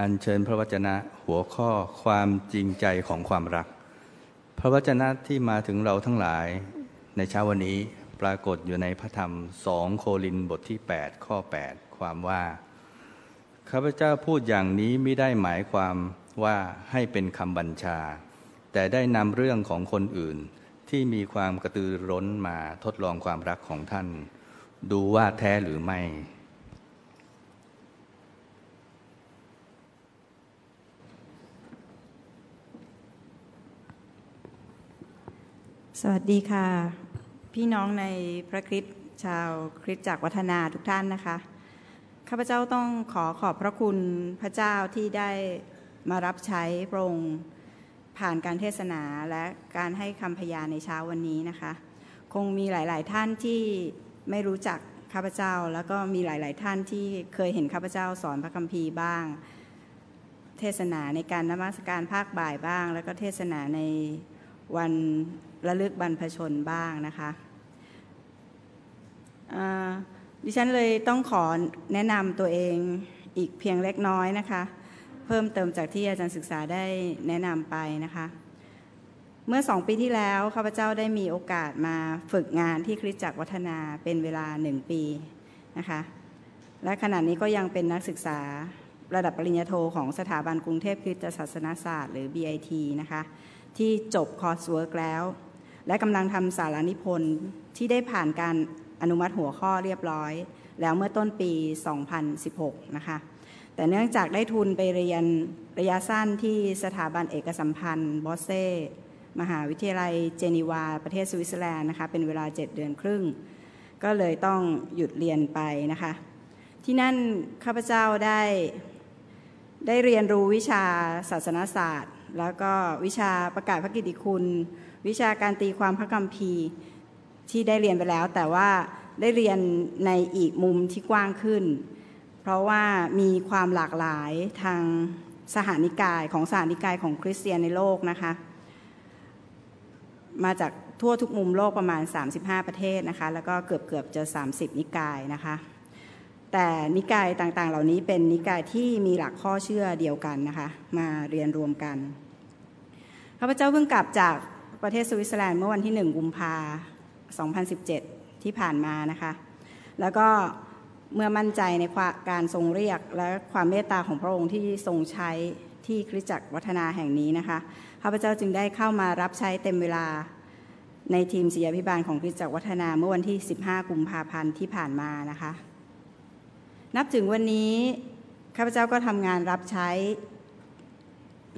อัญเชิญพระวจนะหัวข้อความจริงใจของความรัก พระวจนะที่มาถึงเราทั้งหลายในเช้าวันนี้ปรากฏอยู่ในพระธรรมสองโคลินบทที่ 8 ข้อ 8 ความว่าข้าพเจ้าพูดอย่างนี้ไม่ได้หมายความว่าให้เป็นคำบัญชา แต่ได้นำเรื่องของคนอื่นที่มีความกระตือร้นมาทดลองความรักของท่าน ดูว่าแท้หรือไม่ สวัสดีค่ะ พี่น้องในพระคริสต์ชาวคริสตจักรวัฒนาทุกท่านนะคะ ข้าพเจ้าต้องขอขอบพระคุณพระเจ้าที่ได้มารับใช้พระองค์ผ่านการเทศนาและการให้คำพยานในเช้าวันนี้นะคะ คงมีหลาย ๆ ท่านที่ไม่รู้จักข้าพเจ้า แล้วก็มีหลาย ๆ ท่านที่เคยเห็นข้าพเจ้าสอนพระคัมภีร์บ้าง เทศนาในการนมัสการภาคบ่ายบ้าง แล้วก็เทศนาใน วันระลึกบรรพชนบ้างนะคะดิฉันเลยต้องขอแนะนำตัวเองอีกเพียงเล็กน้อยนะคะ เพิ่มเติมจากที่อาจารย์ศึกษาได้แนะนำไปนะคะ เมื่อสองปีที่แล้วข้าพเจ้าได้มีโอกาสมาฝึกงานที่คริสตจักรวัฒนาเป็นเวลาหนึ่งปีนะคะ และขณะนี้ก็ยังเป็นนักศึกษาระดับปริญญาโทของสถาบันกรุงเทพคริสตศาสนศาสตร์ หรือ BIT นะคะ ที่จบ coursework แล้ว และกำลังทำสารนิพนธ์ที่ได้ผ่านการอนุมัติหัวข้อเรียบร้อย แล้วเมื่อต้นปี 2016 นะคะ แต่เนื่องจากได้ทุนไปเรียนระยะสั้นที่สถาบันเอกสัมพันธ์บอสเซ่มหาวิทยาลัยเจนีวา ประเทศสวิตเซอร์แลนด์นะคะ เป็นเวลา 7 เดือนครึ่ง ก็เลยต้องหยุดเรียนไปนะคะ ที่นั่นข้าพเจ้าได้ได้เรียนรู้วิชาศาสนศาสตร์ แล้วก็วิชาประกาศพระกิติคุณ วิชาการตีความพระคัมภีร์ที่ได้เรียนไปแล้ว แต่ว่าได้เรียนในอีกมุมที่กว้างขึ้น เพราะว่ามีความหลากหลายทางสหานิกายของสหานิกายของคริสเตียนในโลกนะคะ มาจากทั่วทุกมุมโลกประมาณ 35 ประเทศนะคะ แล้วก็เกือบเกือบจะ 30 นิกายนะคะ แต่นิกายต่างๆ เหล่านี้เป็นนิกายที่มีหลักข้อเชื่อเดียวกันนะคะมาเรียนรวมกันข้าพเจ้าเพิ่งกลับจากประเทศสวิตเซอร์แลนด์เมื่อวันที่ 1 กุมภา2017 ที่ผ่านมานะคะ แล้วก็เมื่อมั่นใจในการทรงเรียกและความเมตตาของพระองค์ที่ทรงใช้ที่คริสตจักรวัฒนาแห่งนี้นะคะข้าพเจ้าจึงได้เข้ามารับใช้เต็มเวลาในทีมศิยพิบาลของคริสตจักรวัฒนาเมื่อวันที่ 15 กุมภาพันธ์ที่ผ่านมานะคะ นับถึงวันนี้ข้าพเจ้าก็ทำงานรับใช้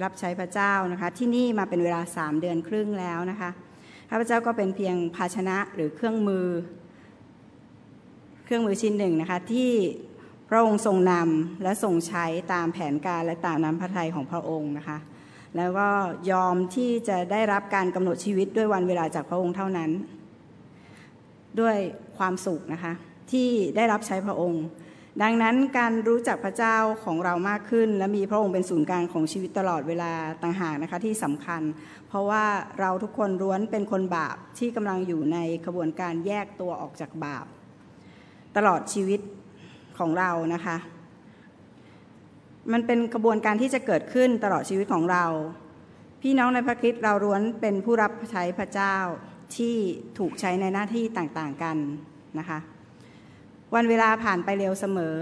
รับใช้พระเจ้านะคะ ที่นี่มาเป็นเวลาสามเดือนครึ่งแล้วนะคะข้าพเจ้าก็เป็นเพียงภาชนะหรือเครื่องมือ เครื่องมือชิ้นหนึ่งนะคะที่พระองค์ทรงนำและทรงใช้ตามแผนการและตามน้ำพระทัยของพระองค์นะคะ แล้วก็ยอมที่จะได้รับการกำหนดชีวิตด้วยวันเวลาจากพระองค์เท่านั้น ด้วยความสุขนะคะที่ได้รับใช้พระองค์ ดังนั้นการรู้จักพระเจ้าของเรามากขึ้น และมีพระองค์เป็นศูนย์กลางของชีวิตตลอดเวลาต่างหากนะคะที่สำคัญ เพราะว่าเราทุกคนร้วนเป็นคนบาปที่กำลังอยู่ในกระบวนการแยกตัวออกจากบาป ตลอดชีวิตของเรานะคะ มันเป็นกระบวนการที่จะเกิดขึ้นตลอดชีวิตของเรา พี่น้องในพระคิดเราร้วนเป็นผู้รับใช้พระเจ้าที่ถูกใช้ในหน้าที่ต่างๆกันนะคะ วันเวลาผ่านไปเร็วเสมอ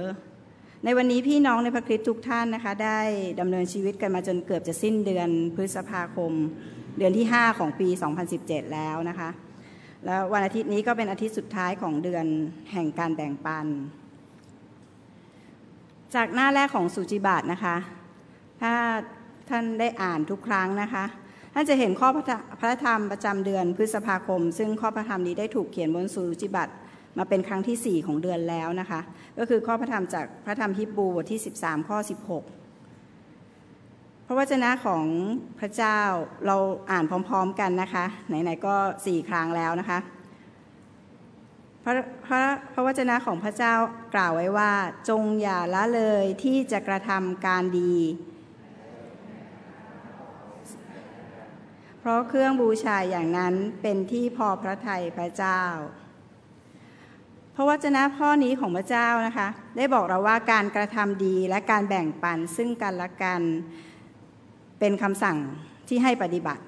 ในวันนี้พี่น้องในพระคริสต์ทุกท่านนะคะ ได้ดำเนินชีวิตกันมาจนเกือบจะสิ้นเดือนพฤษภาคม เดือนที่ 5 ของปี 2017 แล้วนะคะ แล้ววันอาทิตย์นี้ก็เป็นอาทิตย์สุดท้ายของเดือนแห่งการแบ่งปัน จากหน้าแรกของสุจิบัตนะคะ ถ้าท่านได้อ่านทุกครั้งนะคะท่านจะเห็นข้อพระธรรมประจำเดือนพฤษภาคม ซึ่งข้อพระธรรมนี้ได้ถูกเขียนบนสุจิบัต มาเป็นครั้งที่ 4 ของเดือนแล้วนะคะ ก็คือข้อพระธรรมจากพระธรรมฮิบูบทที่ 13 ข้อ 16ระวจนะของพระเจ้าเราอ่านพร้อม ๆกันนะคะ ไหนๆก็สี่ครั้งแล้วนะคะ พระพระพระวจนะของพระเจ้ากล่าวไว้ว่า จงอย่าละเลยที่จะกระทำการดีเพราะเครื่องบูชาอย่างนั้นเป็นที่พอพระทัยพระเจ้า ระวจนะข้อนี้ของพระเจ้านะคะ ได้บอกเราว่าการกระทำดีและการแบ่งปันซึ่งกันและกันเป็นคำสั่งที่ให้ปฏิบัติ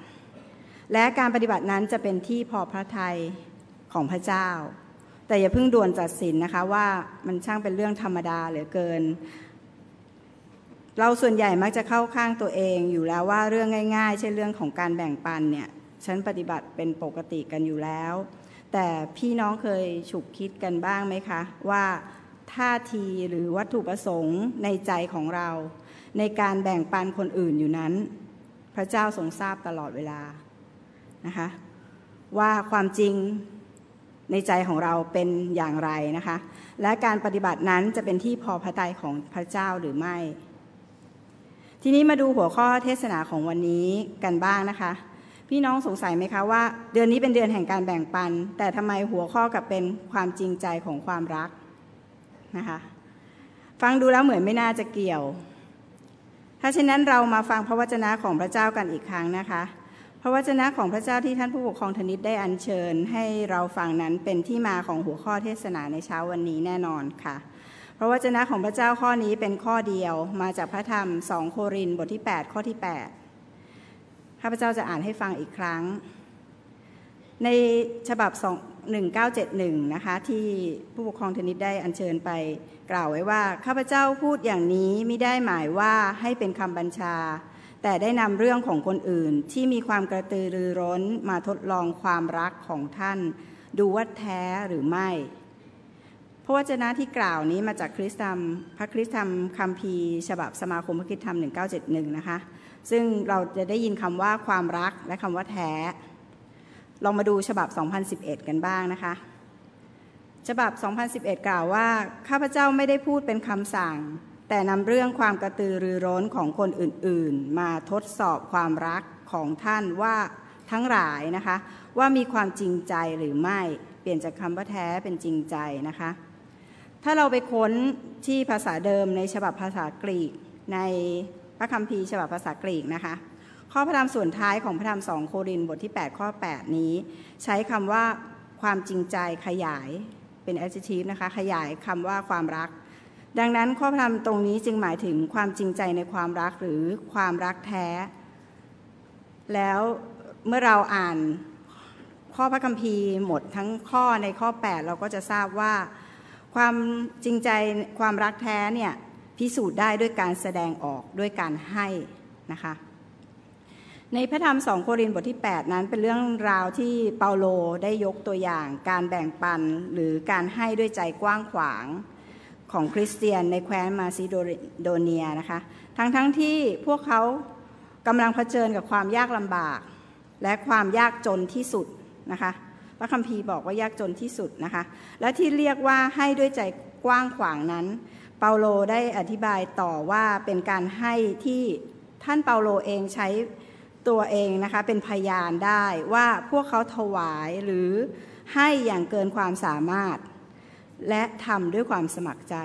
และการปฏิบัตินั้นจะเป็นที่พอพระทัยของพระเจ้า แต่อย่าเพิ่งด่วนตัดสินนะคะว่ามันช่างเป็นเรื่องธรรมดาเหลือเกิน เราส่วนใหญ่มักจะเข้าข้างตัวเองอยู่แล้วว่าเรื่องง่ายๆเช่นเรื่องของการแบ่งปันเนี่ยฉันปฏิบัติเป็นปกติกันอยู่แล้ว แต่พี่น้องเคยฉุกคิดกันบ้างไหมคะ ว่าท่าทีหรือวัตถุประสงค์ในใจของเรา ในการแบ่งปันคนอื่นอยู่นั้น พระเจ้าทรงทราบตลอดเวลานะคะว่าความจริงในใจของเราเป็นอย่างไรนะคะ และการปฏิบัตินั้นจะเป็นที่พอพระทัยของพระเจ้าหรือไม่ ทีนี้มาดูหัวข้อเทศนาของวันนี้กันบ้างนะคะ พี่น้องสงสัยไหมคะว่า เดือนนี้เป็นเดือนแห่งการแบ่งปัน แต่ทำไมหัวข้อกับเป็นความจริงใจของความรักนะคะฟังดูแล้วเหมือนไม่น่าจะเกี่ยว ถ้าเช่นนั้นเรามาฟังพระวจนะของพระเจ้ากันอีกครั้งนะคะ พระวจนะของพระเจ้าที่ท่านผู้ปกครองธนิตได้อัญเชิญ ให้เราฟังนั้นเป็นที่มาของหัวข้อเทศนาในเช้าวันนี้แน่นอนค่ะ พระวจนะของพระเจ้าข้อนี้เป็นข้อเดียวมาจากพระธรรมสองโครินบทที่ 8 ข้อที่ 8 ข้าพเจ้าจะอ่านให้ฟังอีกครั้ง ในฉบับ1971นะคะที่ผู้ปกครองธนิตได้อัญเชิญไปกล่าวไว้ว่าข้าพเจ้าพูดอย่างนี้ไม่ได้หมายว่าให้เป็นคำบัญชา แต่ได้นำเรื่องของคนอื่นที่มีความกระตือรือร้นมาทดลองความรักของท่าน ดูว่าแท้หรือไม่พระวจนะที่กล่าวนี้มาจากคริสตธรรมพระคริสตธรรมคัมภีร์ฉบับสมาคมพระคิดธรรม 1971 นะคะ ซึ่งเราจะได้ยินคำว่าความรักและคำว่าแท้ ลองมาดูฉบับ 2011 กันบ้างนะคะ ฉบับ 2011 กล่าวว่า ข้าพเจ้าไม่ได้พูดเป็นคำสั่ง แต่นำเรื่องความกระตือรือร้นของคนอื่นๆ มาทดสอบความรักของท่านว่าทั้งหลายนะคะ ว่ามีความจริงใจหรือไม่เปลี่ยนจากคำว่าแท้เป็นจริงใจนะคะ ถ้าเราไปค้นที่ภาษาเดิมในฉบับภาษากรีกใน ระคัมภีร์ฉบับภาษากรีกนะคะ ข้อพระธรรมส่วนท้ายของพระธรรมสองโครินบทที่ 8 ข้อ 8 นี้ ใช้คำว่าความจริงใจขยายเป็น adjective นะคะ ขยายคำว่าความรัก ดังนั้นข้อพระธรรมตรงนี้จึงหมายถึงความจริงใจในความรักหรือความรักแท้ แล้วเมื่อเราอ่านข้อพระคัมภีร์หมดทั้งข้อในข้อ 8 เราก็จะทราบว่า ความจริงใจความรักแท้เนี่ย พิสูจน์ได้ด้วยการแสดงออกด้วยการให้นะคะในพระธรรมสองโครินธ์บทที่ 8 นั้นเป็นเรื่องราวที่เปาโลได้ยกตัวอย่าง การแบ่งปันหรือการให้ด้วยใจกว้างขวางของคริสเตียนในแคว้นมาซิโดเนียนะคะทั้งทั้งที่พวกเขากำลังเผชิญกับความยากลำบาก และความยากจนที่สุดนะคะพระคัมภีร์บอกว่ายากจนที่สุดนะคะและที่เรียกว่าให้ด้วยใจกว้างขวางนั้น เปาโลได้อธิบายต่อว่าเป็นการให้ที่ท่านเปาโลเองใช้ตัวเองนะคะเป็นพยานได้ว่าพวกเขาถวายหรือให้อย่างเกินความสามารถ และทำด้วยความสมัครใจ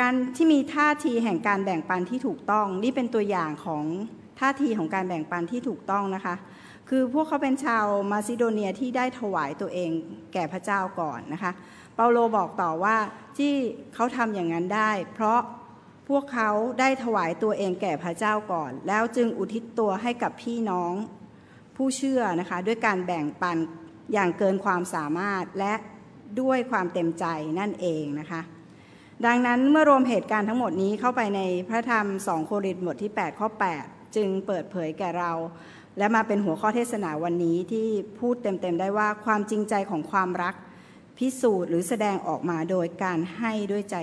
การที่มีท่าทีแห่งการแบ่งปันที่ถูกต้อง นี่เป็นตัวอย่างของท่าทีของการแบ่งปันที่ถูกต้องนะคะ คือพวกเขาเป็นชาวมาซิโดเนียที่ได้ถวายตัวเองแก่พระเจ้าก่อนนะคะ เปาโลบอกต่อว่าที่เขาทำอย่างนั้นได้ เพราะพวกเขาได้ถวายตัวเองแก่พระเจ้าก่อน แล้วจึงอุทิศตัวให้กับพี่น้องผู้เชื่อนะคะ ด้วยการแบ่งปันอย่างเกินความสามารถและด้วยความเต็มใจนั่นเองนะคะ ดังนั้นเมื่อรวมเหตุการณ์ทั้งหมดนี้เข้าไปในพระธรรมสองโครินธ์บทที่ 8 ข้อ 8 จึงเปิดเผยแก่เรา และมาเป็นหัวข้อเทศนาวันนี้ที่พูดเต็มๆได้ว่าความจริงใจของความรัก พิสูจน์หรือแสดงออกมาโดยการให้ด้วยใจ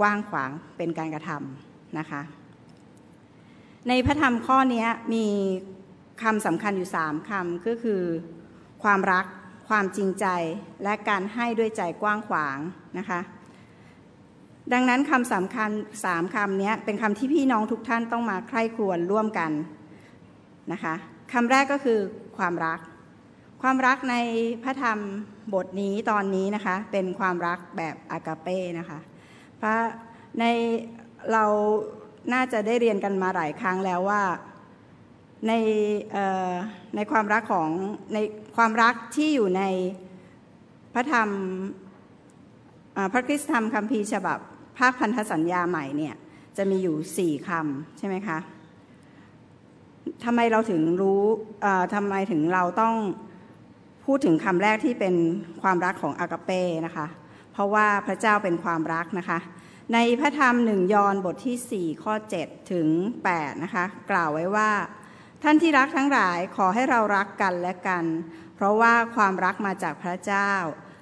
กว้างขวางเป็นการกระทำนะคะ ในพระธรรมข้อนี้มีคำสำคัญอยู่สามคำก็คือ ความรัก ความจริงใจ และการให้ด้วยใจกว้างขวางนะคะ ดังนั้นคำสำคัญสามคำนี้เป็นคำที่พี่น้องทุกท่านต้องมาใคร่ครวญร่วมกันนะคะคำแรกก็คือความรัก ความรักในพระธรรมบทนี้ตอนนี้นะคะเป็นความรักแบบอากาเป้นะคะพระในเราน่าจะได้เรียนกันมาหลายครั้งแล้วว่าในในความรักของในความรักที่อยู่ในพระธรรมพระคริสตธรรมคัมภีร์ฉบับภาคพันธสัญญาใหม่เนี่ยจะมีอยู่สี่คำใช่ไหมคะทำไมเราถึงรู้ทำไมถึงเราต้อง พูดถึงคำแรกที่เป็นความรักของอากาเป้นะคะ เพราะว่าพระเจ้าเป็นความรักนะคะ ในพระธรรมหนึ่งยอห์นบทที่ 4 ข้อ 7 ถึง8นะคะกล่าวไว้ว่า ท่านที่รักทั้งหลายขอให้เรารักกันและกัน เพราะว่าความรักมาจากพระเจ้า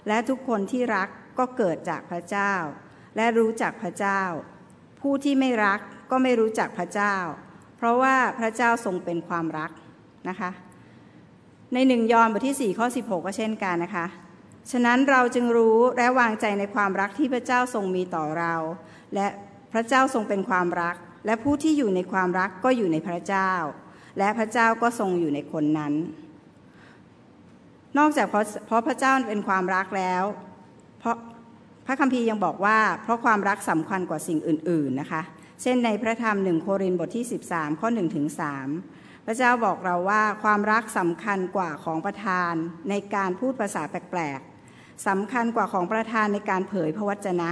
และทุกคนที่รักก็เกิดจากพระเจ้า และรู้จักพระเจ้า ผู้ที่ไม่รักก็ไม่รู้จักพระเจ้า เพราะว่าพระเจ้าทรงเป็นความรักนะคะ ในหนึ่งยอห์นบทที่ 4 ข้อ 16 ก็เช่นกันนะคะ ฉะนั้นเราจึงรู้และวางใจในความรักที่พระเจ้าทรงมีต่อเรา และพระเจ้าทรงเป็นความรัก และผู้ที่อยู่ในความรักก็อยู่ในพระเจ้า และพระเจ้าก็ทรงอยู่ในคนนั้น นอกจากเพราะเพราะพระเจ้าเป็นความรักแล้ว เพราะพระคัมภีร์ยังบอกว่า เพราะความรักสำคัญกว่าสิ่งอื่น ๆนะคะ เช่นในพระธรรมหนึ่งโครินธ์บทที่ 13 ข้อ1ถึง3 พระเจ้าบอกเราว่าความรักสำคัญกว่าของประทานในการพูดภาษาแปลกๆสำคัญกว่าของประทานในการเผยพระวจนะ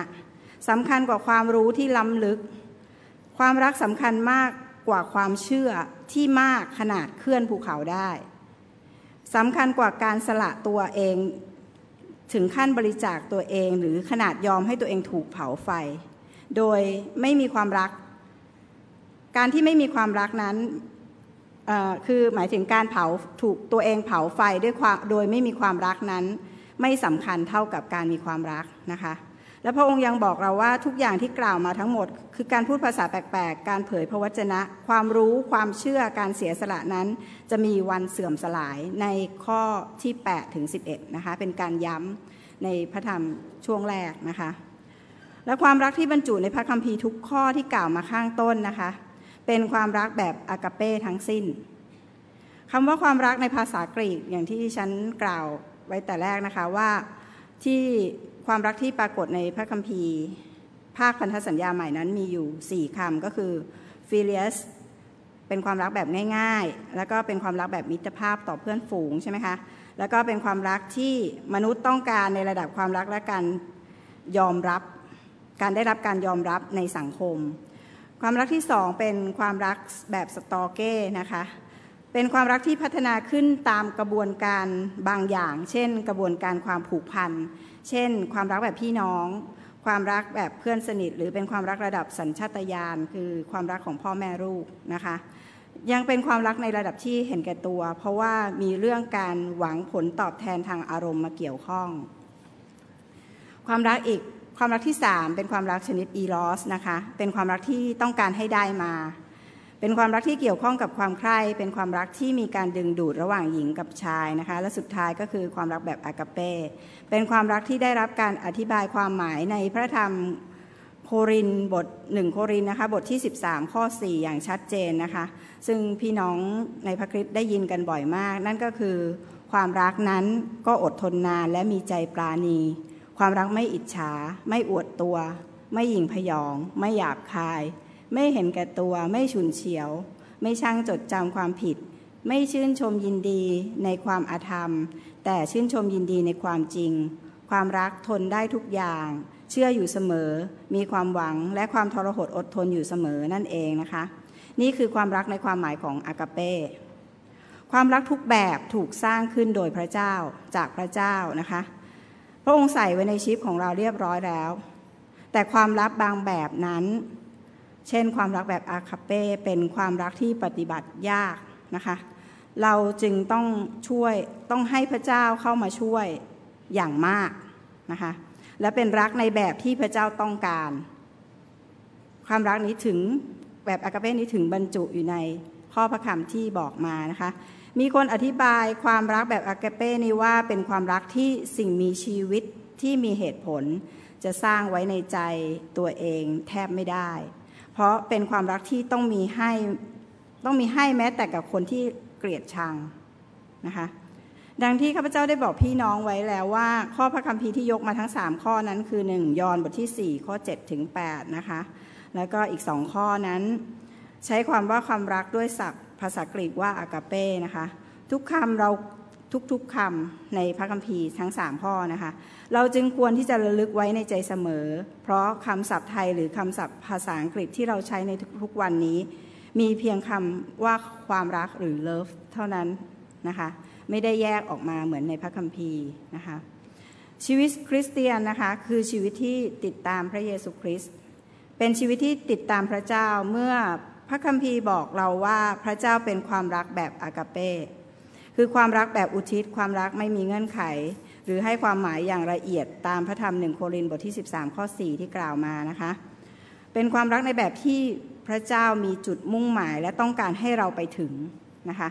สำคัญกว่าความรู้ที่ล้ำลึก ความรักสำคัญมากกว่าความเชื่อที่มากขนาดเคลื่อนภูเขาได้สำคัญกว่าการสละตัวเองถึงขั้นบริจาคตัวเองหรือขนาดยอมให้ตัวเองถูกเผาไฟ โดยไม่มีความรัก การที่ไม่มีความรักนั้น คือหมายถึงการเผาถูกตัวเองเผาไฟด้วยความโดยไม่มีความรักนั้น ไม่สำคัญเท่ากับการมีความรักนะคะ และพระองค์ยังบอกเราว่าทุกอย่างที่กล่าวมาทั้งหมด คือการพูดภาษาแปลกๆ การเผยพระวจนะ ความรู้ความเชื่อการเสียสละนั้น จะมีวันเสื่อมสลายในข้อที่8ถึง11นะคะเป็นการย้ำในพระธรรมช่วงแรกนะคะและความรักที่บรรจุในพระคัมภีร์ทุกข้อที่กล่าวมาข้างต้นนะคะ เป็นความรักแบบอากาเป้ทั้งสิ้นคำว่าความรักในภาษากรีกอย่างที่ฉันกล่าวไว้แต่แรกนะคะว่าที่ความรักที่ปรากฏในพระคัมภีร์ ภาคพันธสัญญาใหม่นั้นมีอยู่ 4คำก็คือ filius เป็นความรักแบบง่าย ๆ แล้วก็เป็นความรักแบบมิตรภาพต่อเพื่อนฝูงใช่ไหมคะ แล้วก็เป็นความรักที่มนุษย์ต้องการในระดับความรักและการยอมรับ การได้รับการยอมรับในสังคม ความรักที่สองเป็นความรักแบบสตอเก้นะคะ เป็นความรักที่พัฒนาขึ้นตามกระบวนการบางอย่าง เช่น กระบวนการความผูกพัน เช่น ความรักแบบพี่น้อง ความรักแบบเพื่อนสนิท หรือเป็นความรักระดับสัญชาตญาณคือความรักของพ่อแม่ลูกนะคะ ยังเป็นความรักในระดับที่เห็นแก่ตัว เพราะว่ามีเรื่องการหวังผลตอบแทนทางอารมณ์มาเกี่ยวข้อง ความรักอีก ความรักที่สามเป็นความรักชนิดอีลอสนะคะ เป็นความรักที่ต้องการให้ได้มา เป็นความรักที่เกี่ยวข้องกับความใคร่ เป็นความรักที่มีการดึงดูดระหว่างหญิงกับชายนะคะ และสุดท้ายก็คือความรักแบบอากาเป้เป็นความรักที่ได้รับการอธิบายความหมายในพระธรรมโครินบทหนึ่งโครินนะคะบทที่ 13 ข้อ 4 อย่างชัดเจนนะคะ ซึ่งพี่น้องในพระคริสต์ได้ยินกันบ่อยมาก นั่นก็คือความรักนั้นก็อดทนนานและมีใจปราณี ความรักไม่อิจฉา ไม่อวดตัว ไม่หยิ่งพยอง ไม่หยาบคาย ไม่เห็นแก่ตัว ไม่ฉุนเฉียว ไม่ช่างจดจำความผิด ไม่ชื่นชมยินดีในความอาธรรม แต่ชื่นชมยินดีในความจริง ความรักทนได้ทุกอย่าง เชื่ออยู่เสมอ มีความหวังและความทรหดอดทนอยู่เสมอนั่นเองนะคะ นี่คือความรักในความหมายของอากาเป้ความรักทุกแบบถูกสร้างขึ้นโดยพระเจ้าจากพระเจ้านะคะ พระองค์ใส่ไว้ในชีพของเราเรียบร้อยแล้ว แต่ความรักบางแบบนั้น เช่นความรักแบบอาคาเป้เป็นความรักที่ปฏิบัติยากนะคะ เราจึงต้องช่วยต้องให้พระเจ้าเข้ามาช่วยอย่างมากนะคะ และเป็นรักในแบบที่พระเจ้าต้องการ ความรักนี้ถึงแบบอากาเป้นี้ถึงบรรจุอยู่ในข้อพระคำที่บอกมานะคะ มีคนอธิบายความรักแบบอากาเป้นี้ว่าเป็นความรักที่สิ่งมีชีวิตที่มีเหตุผล จะสร้างไว้ในใจตัวเองแทบไม่ได้ เพราะเป็นความรักที่ต้องมีให้ต้องมีให้แม้แต่กับคนที่เกลียดชังนะคะดังที่ข้าพเจ้าได้บอกพี่น้องไว้แล้วว่า ข้อพระคัมภีร์ที่ยกมาทั้ง 3 ข้อนั้นคือ 1 ยอห์นบทที่ 4 ข้อ7ถึง8นะคะแล้วก็อีกสองข้อนั้น ใช้ความว่าความรักด้วยศัพท์ ภาษากรีกว่าอากาเป้นะคะ ทุกคำเราทุกๆคำในพระคัมภีร์ทั้งสามข้อนะคะ เราจึงควรที่จะระลึกไว้ในใจเสมอ เพราะคำศัพท์ไทยหรือคำศัพท์ภาษาอังกฤษที่เราใช้ในทุกๆวันนี้ มีเพียงคำว่าความรักหรือ love เท่านั้นนะคะ ไม่ได้แยกออกมาเหมือนในพระคัมภีร์นะคะ ชีวิตคริสเตียนนะคะคือชีวิตที่ติดตามพระเยซูคริสต์เป็นชีวิตที่ติดตามพระเจ้าเมื่อ ระคัมภีร์บอกเราว่าพระเจ้าเป็นความรักแบบอากาเป้คือความรักแบบอุทิศความรักไม่มีเงื่อนไข หรือให้ความหมายอย่างละเอียดตามพระธรรมหนึ่งโครินบทที่ 13 ข้อ 4 ที่กล่าวมานะคะ เป็นความรักในแบบที่พระเจ้ามีจุดมุ่งหมายและต้องการให้เราไปถึงนะคะ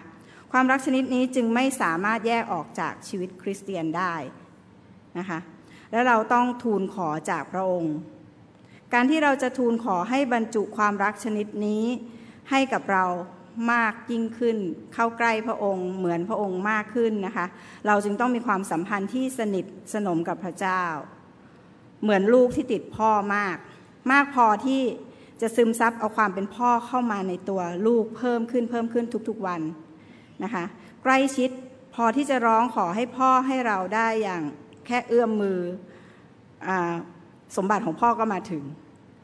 ความรักชนิดนี้จึงไม่สามารถแยกออกจากชีวิตคริสเตียนได้นะคะ และเราต้องทูลขอจากพระองค์ การที่เราจะทูลขอให้บรรจุความรักชนิดนี้ให้กับเรามากยิ่งขึ้น เข้าใกล้พระองค์ เหมือนพระองค์มากขึ้นนะคะ เราจึงต้องมีความสัมพันธ์ที่สนิทสนมกับพระเจ้า เหมือนลูกที่ติดพ่อมาก มากพอที่จะซึมซับเอาความเป็นพ่อเข้ามาในตัวลูกเพิ่มขึ้นเพิ่มขึ้นทุกๆวันนะคะ ใกล้ชิดพอที่จะร้องขอให้พ่อให้เราได้อย่างแค่เอื้อมมืออสมบัติของพ่อก็มาถึง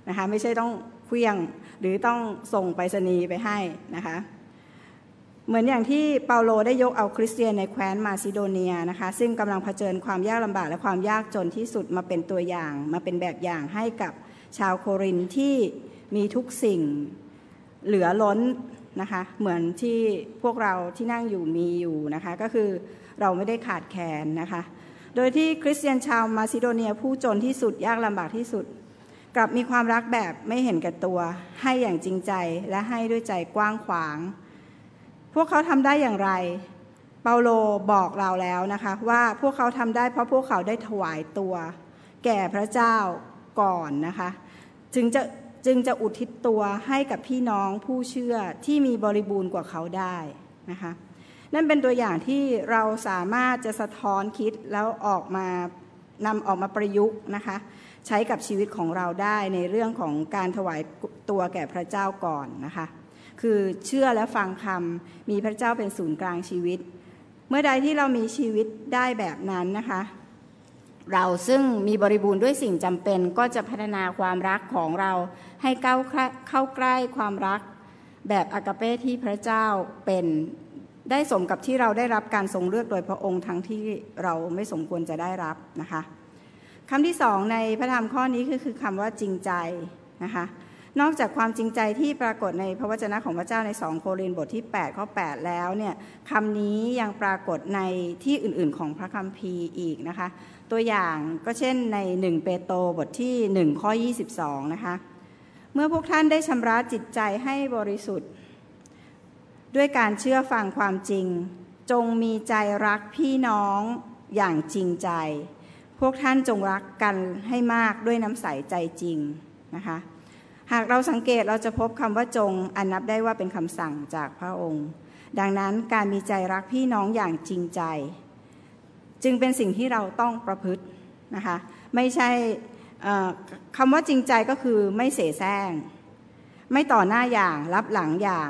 นะคะไม่ใช่ต้องเคลี้ยงหรือต้องส่งไปรษณีย์ไปให้นะคะเหมือนอย่างที่เปาโลได้ยกเอาคริสเตียนในแคว้นมาซิโดเนียนะคะซึ่งกำลังเผชิญความยากลำบากและความยากจนที่สุดมาเป็นตัวอย่าง มาเป็นแบบอย่างให้กับชาวโครินที่มีทุกสิ่งเหลือล้นนะคะเหมือนที่พวกเราที่นั่งอยู่มีอยู่นะคะก็คือเราไม่ได้ขาดแคลนนะคะโดยที่คริสเตียนชาวมาซิโดเนียผู้จนที่สุดยากลำบากที่สุด กลับมีความรักแบบไม่เห็นแก่ตัว ให้อย่างจริงใจและให้ด้วยใจกว้างขวาง พวกเขาทำได้อย่างไร เปาโลบอกเราแล้วนะคะว่าพวกเขาทำได้เพราะพวกเขาได้ถวายตัว แก่พระเจ้าก่อนนะคะจึงจะจึงจะอุทิศตัวให้กับพี่น้องผู้เชื่อที่มีบริบูรณ์กว่าเขาได้นะคะนั่นเป็นตัวอย่างที่เราสามารถจะสะท้อนคิดแล้วออกมานำออกมาประยุกต์นะคะ ใช้กับชีวิตของเราได้ในเรื่องของการถวายตัวแก่พระเจ้าก่อนนะคะ คือเชื่อและฟังคำมีพระเจ้าเป็นศูนย์กลางชีวิต เมื่อใดที่เรามีชีวิตได้แบบนั้นนะคะ เราซึ่งมีบริบูรณ์ด้วยสิ่งจำเป็นก็จะพัฒนาความรักของเราให้เข้าเข้าใกล้ความรักแบบอากาเป้ที่พระเจ้าเป็นได้สมกับที่เราได้รับการทรงเลือกโดยพระองค์ทั้งที่เราไม่สมควรจะได้รับนะคะ คำที่สองในพระธรรมข้อนี้คือคือคำว่าจริงใจนะคะนอกจากความจริงใจที่ปรากฏในพระวจนะของพระเจ้าในสองโครินบทที่8ข้อ8แล้วเนี่ยคำนี้ยังปรากฏในที่อื่นๆ ของพระคัมภีร์อีกนะคะ ตัวอย่างก็เช่นใน 1 เปโตรบทที่ 1 ข้อ 22 นะคะ เมื่อพวกท่านได้ชำระจิตใจให้บริสุทธิ์ ด้วยการเชื่อฟังความจริง จงมีใจรักพี่น้องอย่างจริงใจ พวกท่านจงรักกันให้มากด้วยน้ำใสใจจริงนะคะ หากเราสังเกตเราจะพบคำว่าจงอันนับได้ว่าเป็นคำสั่งจากพระองค์ ดังนั้นการมีใจรักพี่น้องอย่างจริงใจ จึงเป็นสิ่งที่เราต้องประพฤตินะคะ ไม่ใช่คำว่าจริงใจก็คือไม่เสแสร้ง ไม่ต่อหน้าอย่างรับหลังอย่าง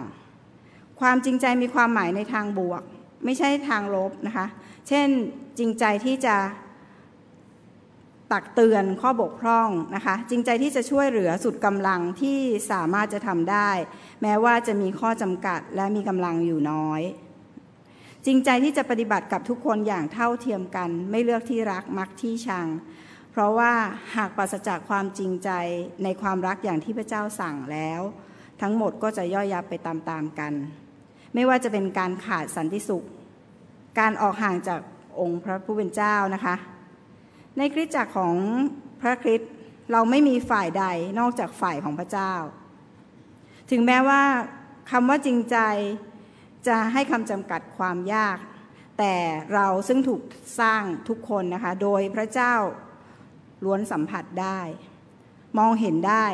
ความจริงใจมีความหมายในทางบวก ไม่ใช่ทางลบนะคะ เช่นจริงใจที่จะ ตักเตือนข้อบกพร่องนะคะจริงใจที่จะช่วยเหลือสุดกำลังที่สามารถจะทำได้ แม้ว่าจะมีข้อจำกัดและมีกำลังอยู่น้อย จริงใจที่จะปฏิบัติกับทุกคนอย่างเท่าเทียมกัน ไม่เลือกที่รักมักที่ชัง เพราะว่าหากปราศจากความจริงใจในความรักอย่างที่พระเจ้าสั่งแล้ว ทั้งหมดก็จะย่อยยับไปตามๆกัน ไม่ว่าจะเป็นการขาดสันติสุข การออกห่างจากองค์พระผู้เป็นเจ้านะคะ ในคริสตจักรของพระคริสต์เราไม่มีฝ่ายใดนอกจากฝ่ายของพระเจ้า ถึงแม้ว่าคำว่าจริงใจจะให้คำจำกัดความยาก แต่เราซึ่งถูกสร้างทุกคนนะคะ โดยพระเจ้าล้วนสัมผัสได้ มองเห็นได้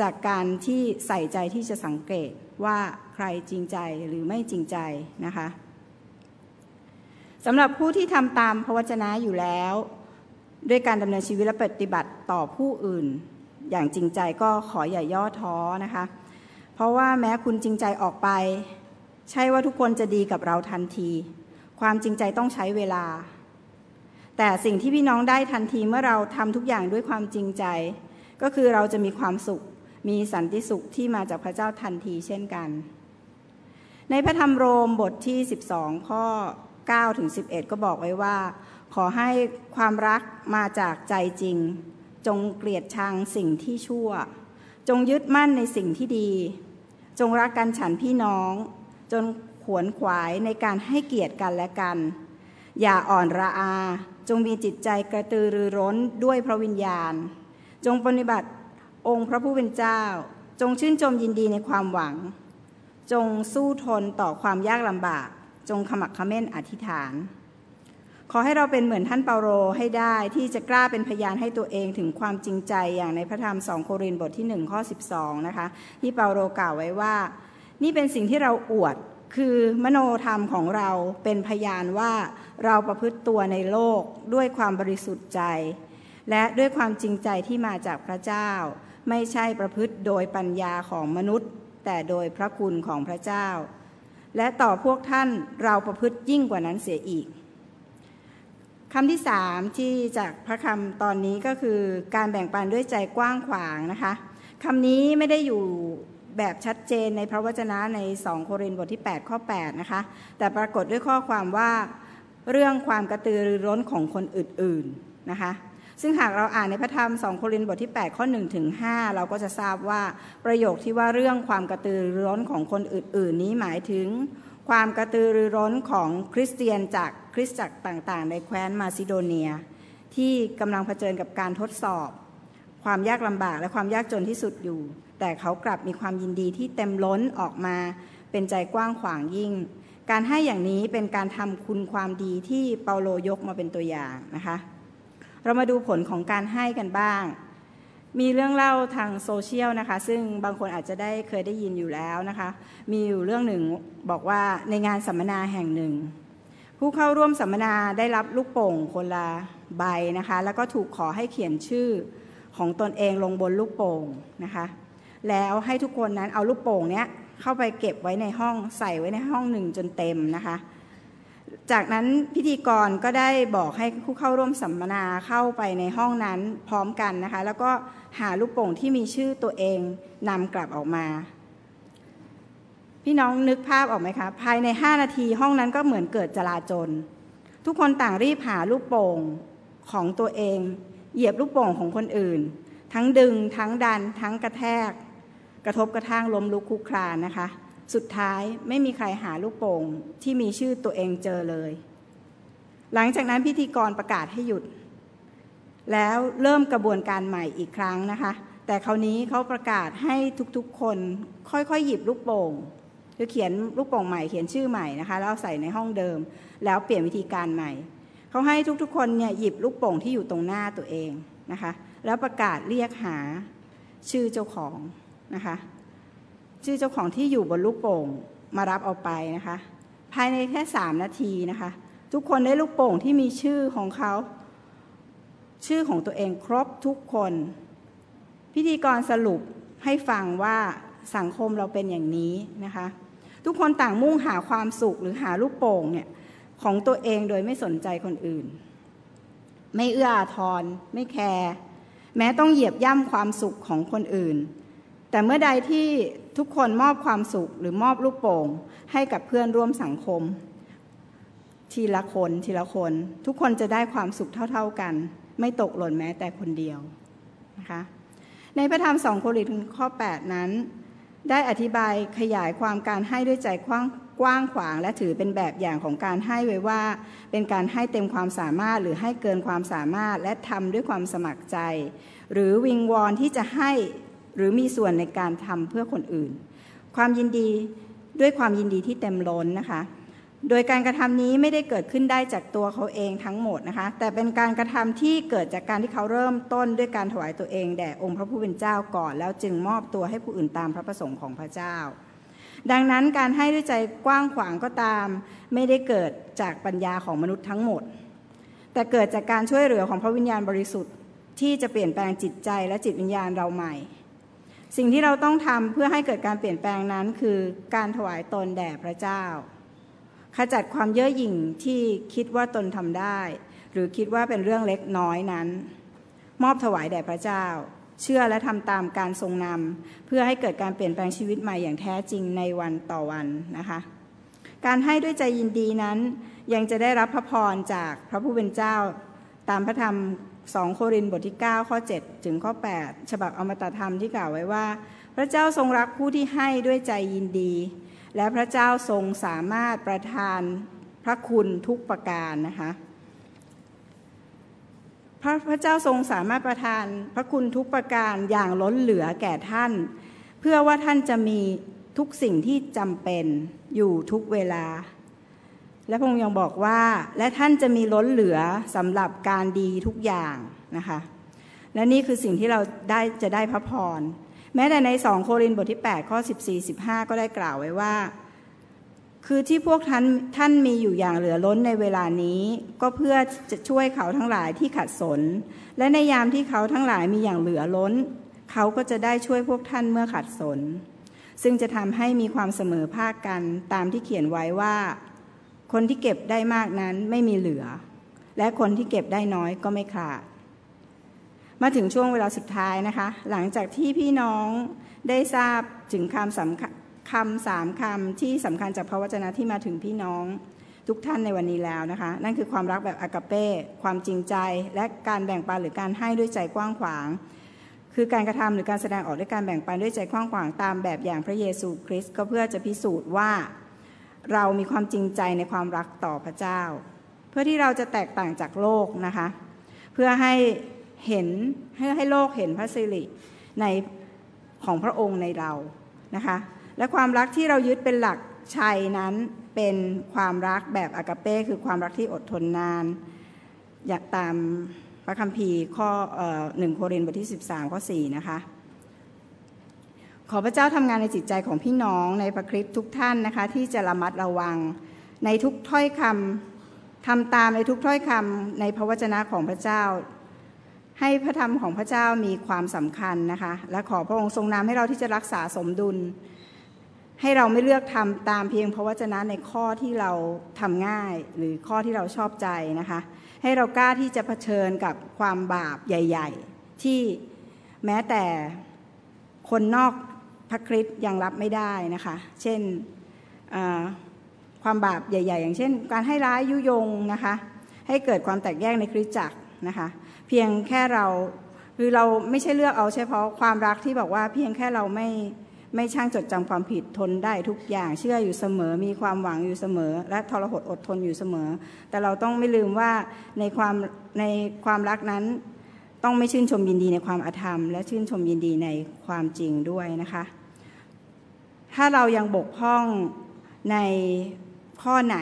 จากการที่ใส่ใจที่จะสังเกตว่าใครจริงใจหรือไม่จริงใจนะคะสำหรับผู้ที่ทำตามพระวจนะอยู่แล้ว ด้วยการดำเนินชีวิตและปฏิบัติต่อผู้อื่น อย่างจริงใจก็ขออย่าย่อท้อนะคะ เพราะว่าแม้คุณจริงใจออกไป ใช่ว่าทุกคนจะดีกับเราทันที ความจริงใจต้องใช้เวลา แต่สิ่งที่พี่น้องได้ทันทีเมื่อเราทำทุกอย่างด้วยความจริงใจ ก็คือเราจะมีความสุข มีสันติสุขที่มาจากพระเจ้าทันทีเช่นกัน ในพระธรรมโรมบทที่ 12 ข้อ9ถึง11 ก็บอกไว้ว่า ขอให้ความรักมาจากใจจริง จงเกลียดชังสิ่งที่ชั่ว จงยึดมั่นในสิ่งที่ดี จงรักกันฉันพี่น้อง จนขวนขวายในการให้เกียรติกันและกัน อย่าอ่อนระอา จงมีจิตใจกระตือรือร้นด้วยพระวิญญาณ จงปฏิบัติองค์พระผู้เป็นเจ้า จงชื่นชมยินดีในความหวัง จงสู้ทนต่อความยากลำบาก จงขมักขม้นอธิษฐาน ขอให้เราเป็นเหมือนท่านเปาโลให้ได้ที่จะกล้าเป็นพยานให้ตัวเองถึงความจริงใจอย่างในพระธรรมสองโครินธ์บทที่ 1 ข้อ 12 นะคะ ที่เปาโลกล่าวไว้ว่า นี่เป็นสิ่งที่เราอวดคือมโนธรรมของเราเป็นพยานว่าเราประพฤติตัวในโลกด้วยความบริสุทธิ์ใจ และด้วยความจริงใจที่มาจากพระเจ้า ไม่ใช่ประพฤติโดยปัญญาของมนุษย์ แต่โดยพระคุณของพระเจ้า และต่อพวกท่านเราประพฤติยิ่งกว่านั้นเสียอีก คำที่สามที่จากพระคำตอนนี้ก็คือการแบ่งปันด้วยใจกว้างขวางนะคะคำนี้ไม่ได้อยู่แบบชัดเจนในพระวจนะใน 2 โครินธ์บทที่ 8 ข้อ 8 นะคะ แต่ปรากฏด้วยข้อความว่าเรื่องความกระตือรือร้นของคนอื่นๆนะคะ ซึ่งหากเราอ่านในพระธรรม 2 โครินธ์บทที่ 8 ข้อ 1 ถึง 5 เราก็จะทราบว่าประโยคที่ว่าเรื่องความกระตือรือร้นของคนอื่น ๆ นี้หมายถึง ความกระตือรือร้นของคริสเตียนจากคริสตจักรต่างๆ ในแคว้นมาซิโดเนีย ที่กำลังเผชิญกับการทดสอบ ความยากลำบากและความยากจนที่สุดอยู่ แต่เขากลับมีความยินดีที่เต็มล้นออกมา เป็นใจกว้างขวางยิ่ง การให้อย่างนี้เป็นการทำคุณความดีที่เปาโลยกมาเป็นตัวอย่างนะคะ เรามาดูผลของการให้กันบ้าง มีเรื่องเล่าทางโซเชียลนะคะ ซึ่งบางคนอาจจะได้เคยได้ยินอยู่แล้วนะคะ มีอยู่เรื่องหนึ่งบอกว่าในงานสัมมนาแห่งหนึ่ง ผู้เข้าร่วมสัมมนาได้รับลูกโป่งคนละใบนะคะ แล้วก็ถูกขอให้เขียนชื่อของตนเองลงบนลูกโป่งนะคะ แล้วให้ทุกคนนั้นเอาลูกโป่งเนี้ยเข้าไปเก็บไว้ในห้องใส่ไว้ในห้องหนึ่งจนเต็มนะคะ จากนั้นพิธีกรก็ได้บอกให้ผู้เข้าร่วมสัมมนาเข้าไปในห้องนั้นพร้อมกันนะคะ แล้วก็หาลูกโป่งที่มีชื่อตัวเองนำกลับออกมา พี่น้องนึกภาพออกไหมคะภายใน 5 นาทีห้องนั้นก็เหมือนเกิดจลาจลทุกคนต่างรีบหาลูกโป่งของตัวเอง เหยียบลูกโป่งของคนอื่น ทั้งดึง ทั้งดัน ทั้งกระแทก กระทบกระทั่งล้มลุกคุกคลานนะคะ สุดท้ายไม่มีใครหาลูกโป่งที่มีชื่อตัวเองเจอเลย หลังจากนั้นพิธีกรประกาศให้หยุด แล้วเริ่มกระบวนการใหม่อีกครั้งนะคะ แต่คราวนี้เขาประกาศให้ทุกๆคนค่อยๆหยิบลูกโป่งคือเขียนลูกโป่งใหม่เขียนชื่อใหม่นะคะ แล้วใส่ในห้องเดิม แล้วเปลี่ยนวิธีการใหม่เขาให้ทุกๆ คนเนี่ยหยิบลูกโป่งที่อยู่ตรงหน้าตัวเองนะคะ แล้วประกาศเรียกหาชื่อเจ้าของนะคะ ชื่อเจ้าของที่อยู่บนลูกโป่งมารับเอาไปนะคะ ภายในแค่สามนาทีนะคะ ทุกคนได้ลูกโป่งที่มีชื่อของเขา ชื่อของตัวเองครบทุกคน พิธีกรสรุปให้ฟังว่าสังคมเราเป็นอย่างนี้นะคะ ทุกคนต่างมุ่งหาความสุขหรือหาลูกโป่งเนี่ยของตัวเองโดยไม่สนใจคนอื่น ไม่เอื้ออาทร ไม่แคร์แม้ต้องเหยียบย่ำความสุขของคนอื่น แต่เมื่อใดที่ทุกคนมอบความสุขหรือมอบลูกโป่ง ให้กับเพื่อนร่วมสังคม ทีละคนทีละคน ทุกคนจะได้ความสุขเท่า ๆกัน ไม่ตกหล่นแม้แต่คนเดียวนะคะในพระธรรมสองโครินธ์ข้อ 8 นั้น ได้อธิบายขยายความการให้ด้วยใจกว้างกว้างขวาง และถือเป็นแบบอย่างของการให้ไว้ว่า เป็นการให้เต็มความสามารถหรือให้เกินความสามารถและทำด้วยความสมัครใจ หรือวิงวอนที่จะให้ หรือมีส่วนในการทำเพื่อคนอื่น ความยินดีด้วยความยินดีที่เต็มล้นนะคะ โดยการกระทำนี้ไม่ได้เกิดขึ้นได้จากตัวเขาเองทั้งหมดนะคะ แต่เป็นการกระทำที่เกิดจากการที่เขาเริ่มต้นด้วยการถวายตัวเองแด่องค์พระผู้เป็นเจ้าก่อน แล้วจึงมอบตัวให้ผู้อื่นตามพระประสงค์ของพระเจ้าดังนั้นการให้ด้วยใจกว้างขวางก็ตาม ไม่ได้เกิดจากปัญญาของมนุษย์ทั้งหมด แต่เกิดจากการช่วยเหลือของพระวิญญาณบริสุทธิ์ ที่จะเปลี่ยนแปลงจิตใจและจิตวิญญาณเราใหม่ สิ่งที่เราต้องทำเพื่อให้เกิดการเปลี่ยนแปลงนั้นคือการถวายตนแด่พระเจ้า ขจัดความเย่อหยิ่งที่คิดว่าตนทำได้ หรือคิดว่าเป็นเรื่องเล็กน้อยนั้น มอบถวายแด่พระเจ้า เชื่อและทำตามการทรงนำเพื่อให้เกิดการเปลี่ยนแปลงชีวิตใหม่อย่างแท้จริงในวันต่อวันนะคะ การให้ด้วยใจยินดีนั้นยังจะได้รับพระพรจากพระผู้เป็นเจ้า ตามพระธรรม 2 โครินธ์บทที่ 9 ข้อ 7 ถึงข้อ 8 ฉบับอมตะธรรมที่กล่าวไว้ว่า พระเจ้าทรงรักผู้ที่ให้ด้วยใจยินดี และพระเจ้าทรงสามารถประทานพระคุณทุกประการนะคะพระพระเจ้าทรงสามารถประทานพระคุณทุกประการอย่างล้นเหลือแก่ท่าน เพื่อว่าท่านจะมีทุกสิ่งที่จำเป็นอยู่ทุกเวลา และพระองค์ยังบอกว่า และท่านจะมีล้นเหลือสำหรับการดีทุกอย่างนะคะ และนี่คือสิ่งที่เราได้จะได้พระพร แม้แต่ในสองโครินธ์บทที่ 8 ข้อ 14 15 ก็ได้กล่าวไว้ว่า คือที่พวกท่านท่านมีอยู่อย่างเหลือล้นในเวลานี้ ก็เพื่อจะช่วยเขาทั้งหลายที่ขัดสน และในยามที่เขาทั้งหลายมีอย่างเหลือล้น เขาก็จะได้ช่วยพวกท่านเมื่อขัดสน ซึ่งจะทำให้มีความเสมอภาคกันตามที่เขียนไว้ว่า คนที่เก็บได้มากนั้นไม่มีเหลือ และคนที่เก็บได้น้อยก็ไม่ขาด มาถึงช่วงเวลาสุดท้ายนะคะ หลังจากที่พี่น้องได้ทราบถึงคำสำคัญคำสามคำที่สำคัญจากพระวจนะที่มาถึงพี่น้องทุกท่านในวันนี้แล้วนะคะ นั่นคือความรักแบบอากาเป้ความจริงใจ และการแบ่งปันหรือการให้ด้วยใจกว้างขวาง คือการกระทำหรือการแสดงออกด้วยการแบ่งปันด้วยใจกว้างขวางตามแบบอย่างพระเยซูคริสต์ก็เพื่อจะพิสูจน์ว่า เรามีความจริงใจในความรักต่อพระเจ้า เพื่อที่เราจะแตกต่างจากโลกนะคะ เพื่อให้เห็นให้ให้โลกเห็นพระสิริในของพระองค์ในเรานะคะ และความรักที่เรายึดเป็นหลักชัยนั้นเป็นความรักแบบอากาเป้คือความรักที่อดทนนาน อยากตามพระคัมภีร์ข้อหนึ่งโครินธ์บทที่ 13 ข้อ 4 นะคะ ขอพระเจ้าทำงานในจิตใจของพี่น้องในพระคริสต์ทุกท่านนะคะ ที่จะระมัดระวังในทุกถ้อยคำทำตามในทุกถ้อยคำในพระวจนะของพระเจ้า ให้พระธรรมของพระเจ้ามีความสำคัญนะคะ และขอพระองค์ทรงนำให้เราที่จะรักษาสมดุล ให้เราไม่เลือกทำตามเพียงพระวจนะในข้อที่เราทำง่าย หรือข้อที่เราชอบใจนะคะ ให้เรากล้าที่จะเผชิญกับความบาปใหญ่ ๆ ที่แม้แต่คนนอก พระคริสต์ยังรับไม่ได้นะคะ เช่นความบาปใหญ่ ๆ อย่างเช่น การให้ร้ายยุยงนะคะ ให้เกิดความแตกแยกในคริสตจักรนะคะ เพียงแค่เราคือเราไม่ใช่เลือกเอาเฉพาะความรักที่บอกว่าเพียงแค่เราไม่ไม่ช่างจดจำความผิดทนได้ทุกอย่างเชื่ออยู่เสมอ มีความหวังอยู่เสมอ และทรหดอดทนอยู่เสมอ แต่เราต้องไม่ลืมว่าในความในความรักนั้น ต้องไม่ชื่นชมยินดีในความอาธรรม และชื่นชมยินดีในความจริงด้วยนะคะ ถ้าเรายังบกพร่องในข้อไหน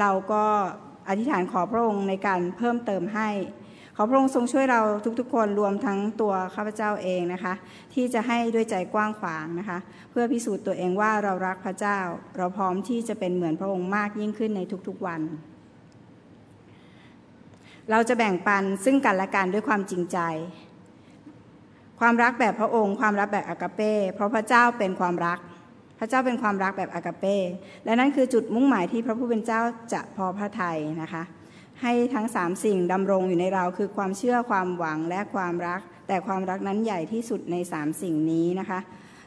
เราก็อธิษฐานขอพระองค์ในการเพิ่มเติมให้ ขอพระองค์ทรงช่วยเราทุกๆ คนรวมทั้งตัวข้าพเจ้าเองนะคะ ที่จะให้ด้วยใจกว้างขวางนะคะ เพื่อพิสูจน์ตัวเองว่าเรารักพระเจ้า เราพร้อมที่จะเป็นเหมือนพระองค์มากยิ่งขึ้นในทุกๆวัน เราจะแบ่งปันซึ่งกันและกันด้วยความจริงใจ ความรักแบบพระองค์ ความรักแบบอากาเป้ เพราะพระเจ้าเป็นความรัก พระเจ้าเป็นความรักแบบอากาเป้ และนั่นคือจุดมุ่งหมายที่พระผู้เป็นเจ้าจะพอพระทัยนะคะ ให้ทั้งสามสิ่งดำรงอยู่ในเราคือความเชื่อความหวังและความรัก แต่ความรักนั้นใหญ่ที่สุดในสามสิ่งนี้นะคะ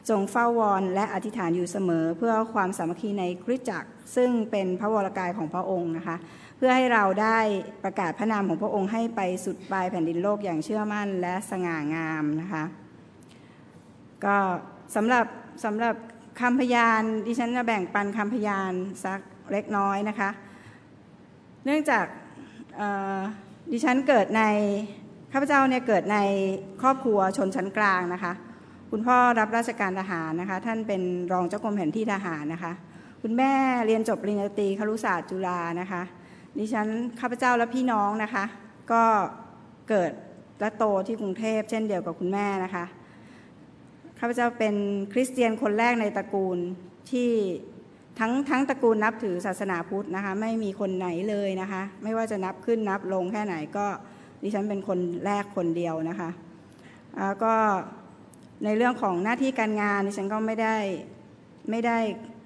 จงเฝ้าวอนและอธิษฐานอยู่เสมอเพื่อความสามัคคีในคริสตจักร ซึ่งเป็นพระวรกายของพระองค์นะคะ พื่อให้เราได้ประกาศพระนามของพระองค์ให้ไปสุดปลายแผ่นดินโลกอย่างเชื่อมั่นและสง่างามนะคะก็สำหรับสำหรับคำพยานดิฉันจะแบ่งปันคำพยานสักเล็กน้อยนะคะ เนื่องจากดิฉันเกิดในข้าพเจ้าเนี่ยเกิดในครอบครัวชนชั้นกลางนะคะ คุณพ่อรับราชการทหารนะคะ ท่านเป็นรองเจ้ากรมแผนที่ทหารนะคะ คุณแม่เรียนจบปริญญาตรีครุศาสตร์จุฬานะคะ ดิฉันข้าพเจ้าและพี่น้องนะคะ ก็เกิดและโตที่กรุงเทพเช่นเดียวกับคุณแม่นะคะข้าพเจ้าเป็นคริสเตียนคนแรกในตระกูลที่ทั้งทั้งตระกูลนับถือศาสนาพุทธนะคะไม่มีคนไหนเลยนะคะ ไม่ว่าจะนับขึ้นนับลงแค่ไหนก็ดิฉันเป็นคนแรกคนเดียวนะคะก็ในเรื่องของหน้าที่การงานดิฉันก็ไม่ได้ไม่ได้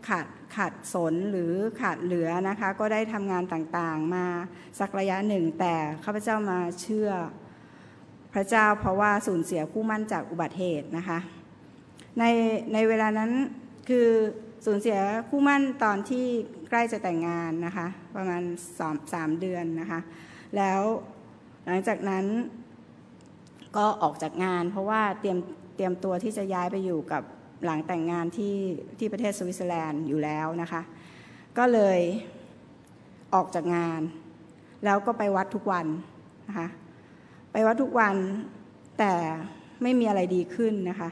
ขาดขาดสนหรือขาดเหลือนะคะ ก็ได้ทำงานต่างๆ มาสักระยะหนึ่ง แต่ข้าพเจ้ามาเชื่อพระเจ้าเพราะว่าสูญเสียคู่มั่นจากอุบัติเหตุนะคะ ในในเวลานั้นคือสูญเสียคู่มั่นตอนที่ใกล้จะแต่งงานนะคะ ประมาณสามสามเดือนนะคะ แล้วหลังจากนั้นก็ออกจากงาน เพราะว่าเตรียมเตรียมตัวที่จะย้ายไปอยู่กับ หลังแต่งงานที่ที่ประเทศสวิตเซอร์แลนด์อยู่แล้วนะคะ ก็เลยออกจากงาน แล้วก็ไปวัดทุกวันนะคะไปวัดทุกวันแต่ไม่มีอะไรดีขึ้นนะคะ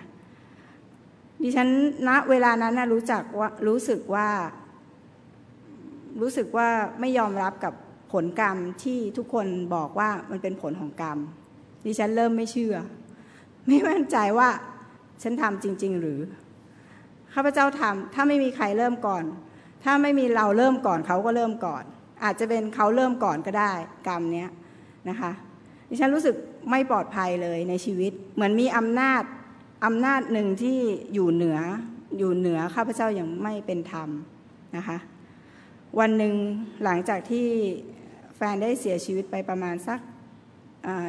ดิฉันณเวลานั้นนะรู้จักว่ารู้สึกว่า รู้สึกว่าไม่ยอมรับกับผลกรรมที่ทุกคนบอกว่ามันเป็นผลของกรรม ดิฉันเริ่มไม่เชื่อ ไม่มั่นใจว่า ฉันทำจริง ๆ หรือ ข้าพเจ้าทำถ้าไม่มีใครเริ่มก่อน ถ้าไม่มีเราเริ่มก่อนเขาก็เริ่มก่อน อาจจะเป็นเขาเริ่มก่อนก็ได้ กรรมเนี้ยนะคะดิฉันรู้สึกไม่ปลอดภัยเลยในชีวิต เหมือนมีอำนาจอำนาจหนึ่งที่อยู่เหนืออยู่เหนือข้าพเจ้าอย่างไม่เป็นธรรมนะคะวันหนึ่งหลังจากที่แฟนได้เสียชีวิตไปประมาณสัก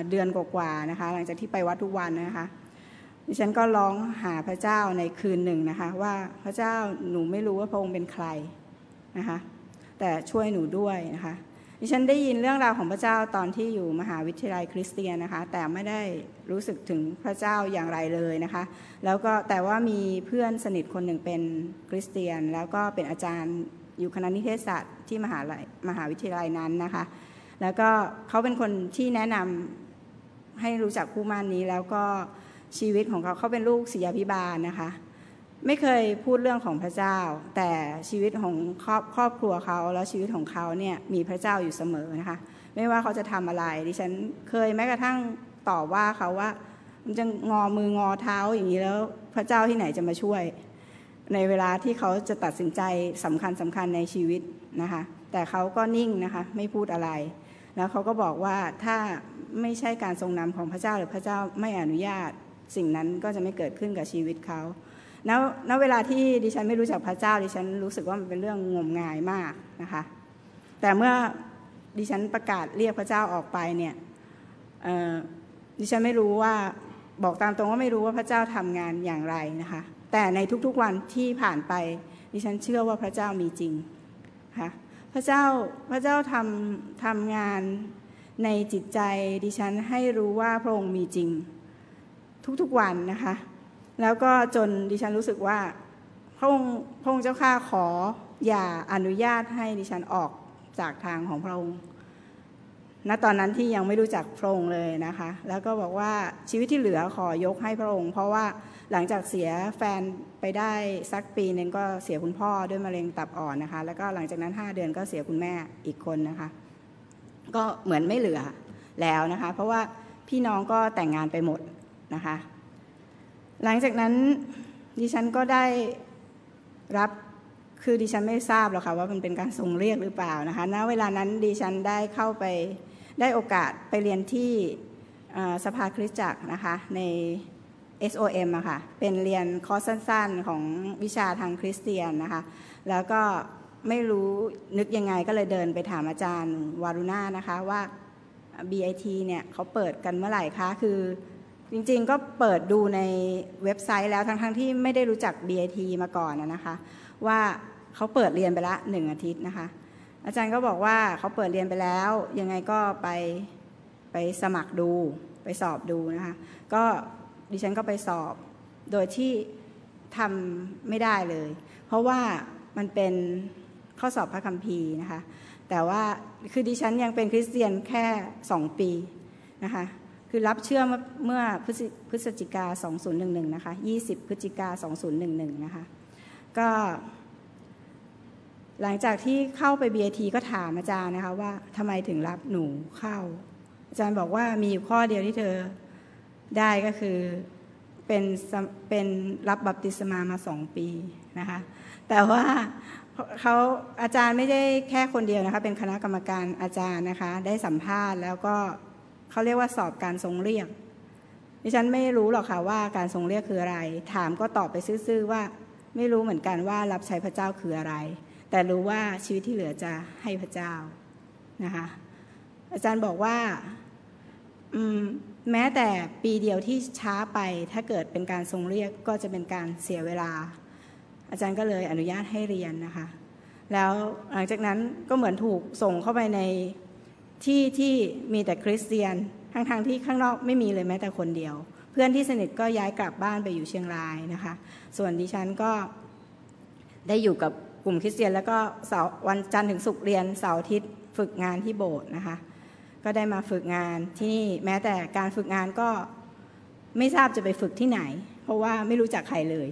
เดือนกว่าๆนะคะ หลังจากที่ไปวัดทุกวันนะคะ ดิฉันก็ร้องหาพระเจ้าในคืนหนึ่งนะคะ ว่าพระเจ้าหนูไม่รู้ว่าพระองค์เป็นใครนะคะ แต่ช่วยหนูด้วยนะคะ ดิฉันได้ยินเรื่องราวของพระเจ้าตอนที่อยู่มหาวิทยาลัยคริสเตียนนะคะ แต่ไม่ได้รู้สึกถึงพระเจ้าอย่างไรเลยนะคะ แล้วก็แต่ว่ามีเพื่อนสนิทคนหนึ่งเป็นคริสเตียน แล้วก็เป็นอาจารย์อยู่คณะนิเทศศาสตร์ที่มหาลัยมหาวิทยาลัยนั้นนะคะ แล้วก็เขาเป็นคนที่แนะนำให้รู้จักผู้มั่นนี้แล้วก็ ชีวิตของเขาเขาเป็นลูกศิยาพิบาลนะคะ ไม่เคยพูดเรื่องของพระเจ้า แต่ชีวิตของครอบครอบครัวเขาแล้วชีวิตของเขาเนี่ยมีพระเจ้าอยู่เสมอนะคะ ไม่ว่าเขาจะทำอะไร ดิฉันเคยแม้กระทั่งตอบว่าเขาว่า มันจะงอมืองอเท้าอย่างนี้แล้วพระเจ้าที่ไหนจะมาช่วย ในเวลาที่เขาจะตัดสินใจสำคัญสำคัญในชีวิตนะคะ แต่เขาก็นิ่งนะคะไม่พูดอะไร แล้วเขาก็บอกว่าถ้าไม่ใช่การทรงนำของพระเจ้าหรือพระเจ้าไม่อนุญาต สิ่งนั้นก็จะไม่เกิดขึ้นกับชีวิตเขาณณเวลาที่ดิฉันไม่รู้จักพระเจ้า ดิฉันรู้สึกว่ามันเป็นเรื่องงมงายมากนะคะ แต่เมื่อดิฉันประกาศเรียกพระเจ้าออกไปเนี่ยดิฉันไม่รู้ว่าบอกตามตรงว่าไม่รู้ว่าพระเจ้าทำงานอย่างไรนะคะ แต่ในทุกๆวันที่ผ่านไป ดิฉันเชื่อว่าพระเจ้ามีจริงค่ะพระเจ้าพระเจ้าทำทำงานในจิตใจดิฉันให้รู้ว่าพระองค์มีจริง ทุกๆวันนะคะ แล้วก็จนดิฉันรู้สึกว่าพระองค์พระองค์เจ้าข้าขออย่าอนุญาตให้ดิฉันออกจากทางของพระองค์ณตอนนั้นที่ยังไม่รู้จักพระองค์เลยนะคะ แล้วก็บอกว่าชีวิตที่เหลือขอยกให้พระองค์ เพราะว่าหลังจากเสียแฟนไปได้สักปีนึงก็เสียคุณพ่อด้วยมะเร็งตับอ่อนนะคะ แล้วก็หลังจากนั้น 5 เดือนก็เสียคุณแม่อีกคนนะคะ ก็เหมือนไม่เหลือแล้วนะคะ เพราะว่าพี่น้องก็แต่งงานไปหมด นะคะ หลังจากนั้นดิฉันก็ได้รับคือดิฉันไม่ทราบหรอกค่ะว่ามันเป็นการทรงเรียกหรือเปล่านะคะณเวลานั้นดิฉันได้เข้าไปได้โอกาสไปเรียนที่สภาคริสตจักรนะคะใน SOM อะค่ะเป็นเรียนคอร์สสั้นๆ ของวิชาทางคริสเตียนนะคะ แล้วก็ไม่รู้นึกยังไงก็เลยเดินไปถามอาจารย์วารุณานะคะว่า BIT เนี่ยเขาเปิดกันเมื่อไหร่คะ คือ จริงๆก็เปิดดูในเว็บไซต์แล้วทั้งๆทที่ไม่ได้รู้จัก BIT มาก่อนนะคะ ว่าเขาเปิดเรียนไปละหนึ่งอาทิตย์นะคะ อาจารย์ก็บอกว่าเขาเปิดเรียนไปแล้ว ยังไงก็ไปไปสมัครดูไปสอบดูนะคะ ก็ดิฉันก็ไปสอบโดยที่ทำไม่ได้เลย เพราะว่ามันเป็นข้อสอบพระคัมภีร์นะคะ แต่ว่าคือดิฉันยังเป็นคริสเตียนแค่สองปีนะคะ คือรับเชื่อเมื่อพฤศจิกา 2011 นะคะ 20 พฤศจิกา 2011 นะคะ ก็หลังจากที่เข้าไป BIT ก็ถามอาจารย์นะคะว่าทำไมถึงรับหนูเข้า อาจารย์บอกว่ามีอยู่ข้อเดียวที่เธอได้ก็คือเป็นเป็นรับบัพติศมามาสองปีนะคะ แต่ว่าเขาอาจารย์ไม่ได้แค่คนเดียวนะคะ เป็นคณะกรรมการอาจารย์นะคะ ได้สัมภาษณ์แล้วก็ เขาเรียกว่าสอบการทรงเรียกดิฉันไม่รู้หรอกค่ะว่าการทรงเรียกคืออะไร ถามก็ตอบไปซื่อๆว่า ไม่รู้เหมือนกันว่ารับใช้พระเจ้าคืออะไร แต่รู้ว่าชีวิตที่เหลือจะให้พระเจ้านะคะอาจารย์บอกว่าแม้แต่ปีเดียวที่ช้าไปถ้าเกิดเป็นการทรงเรียกก็จะเป็นการเสียเวลา อาจารย์ก็เลยอนุญาตให้เรียนนะคะ แล้วหลังจากนั้นก็เหมือนถูกส่งเข้าไปใน ที่ที่มีแต่คริสเตียนทั้งๆทที่ข้างนอกไม่มีเลยแม้แต่คนเดียว เพื่อนที่สนิทก็ย้ายกลับบ้านไปอยู่เชียงรายนะคะ ส่วนดิฉันก็ได้อยู่กับกลุ่มคริสเตียน แล้วก็เสาร์วันจันทร์ถึงศุกร์เรียนเสาร์อาทิตย์ฝึกงานที่โบสถ์นะคะ ก็ได้มาฝึกงานที่นี่แม้แต่การฝึกงานก็ไม่ทราบจะไปฝึกที่ไหน เพราะว่าไม่รู้จักใครเลย